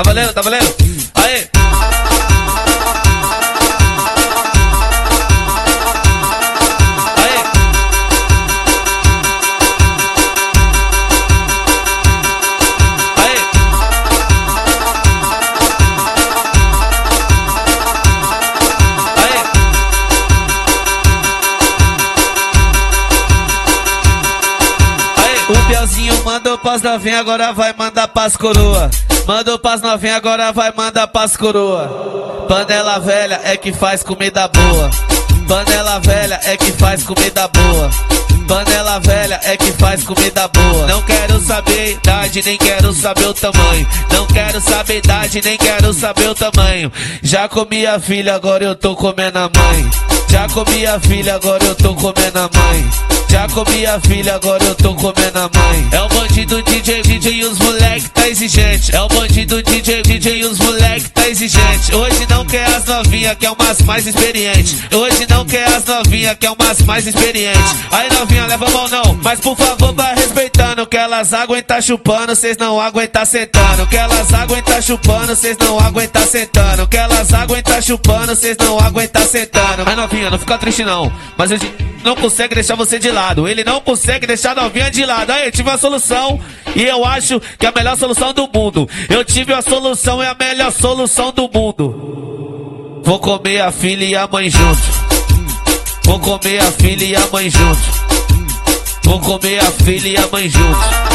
Tá valendo, tá valendo? Aê! O Bielzinho mandou pras novinha, agora vai mandar pras coroa. Mandou pras novinha, agora vai mandar pras coroa. Panela velha é que faz comida boa. Panela velha é que faz comida boa. Panela velha é que faz comida boa. Não quero saber idade, nem quero saber o tamanho. Não quero saber idade, nem quero saber o tamanho. Já comi a filha, agora eu tô comendo a mãe. Já comi a filha, agora eu tô comendo a mãe. Já comi a filha, agora eu tô comendo a mãe. É o bandido DJ, DJ e os moleque tá exigente. É o bandido DJ, DJ e os moleque tá exigente. Hoje não quer as novinha, quer umas mais experientes. Hoje não quer as novinha, quer umas mais experientes. Aí novinha, leva a mão não. Mas por favor, vai respeitando. Que elas aguentam chupando, cês não aguentam sentando. Que elas aguentam chupando, cês não aguentam sentando. Que elas aguentam chupando, cês não aguentam sentando. Aí novinha, não fica triste não. Mas ele não consegue deixar você de lado. Ele não consegue deixar a novinha de lado. Aí, eu tive a solução. E eu acho que é a melhor solução do mundo. Eu tive a solução, é a melhor solução do mundo. Vou comer a filha e a mãe junto. Vou comer a filha e a mãe junto. Vou comer a filha e a mãe junto.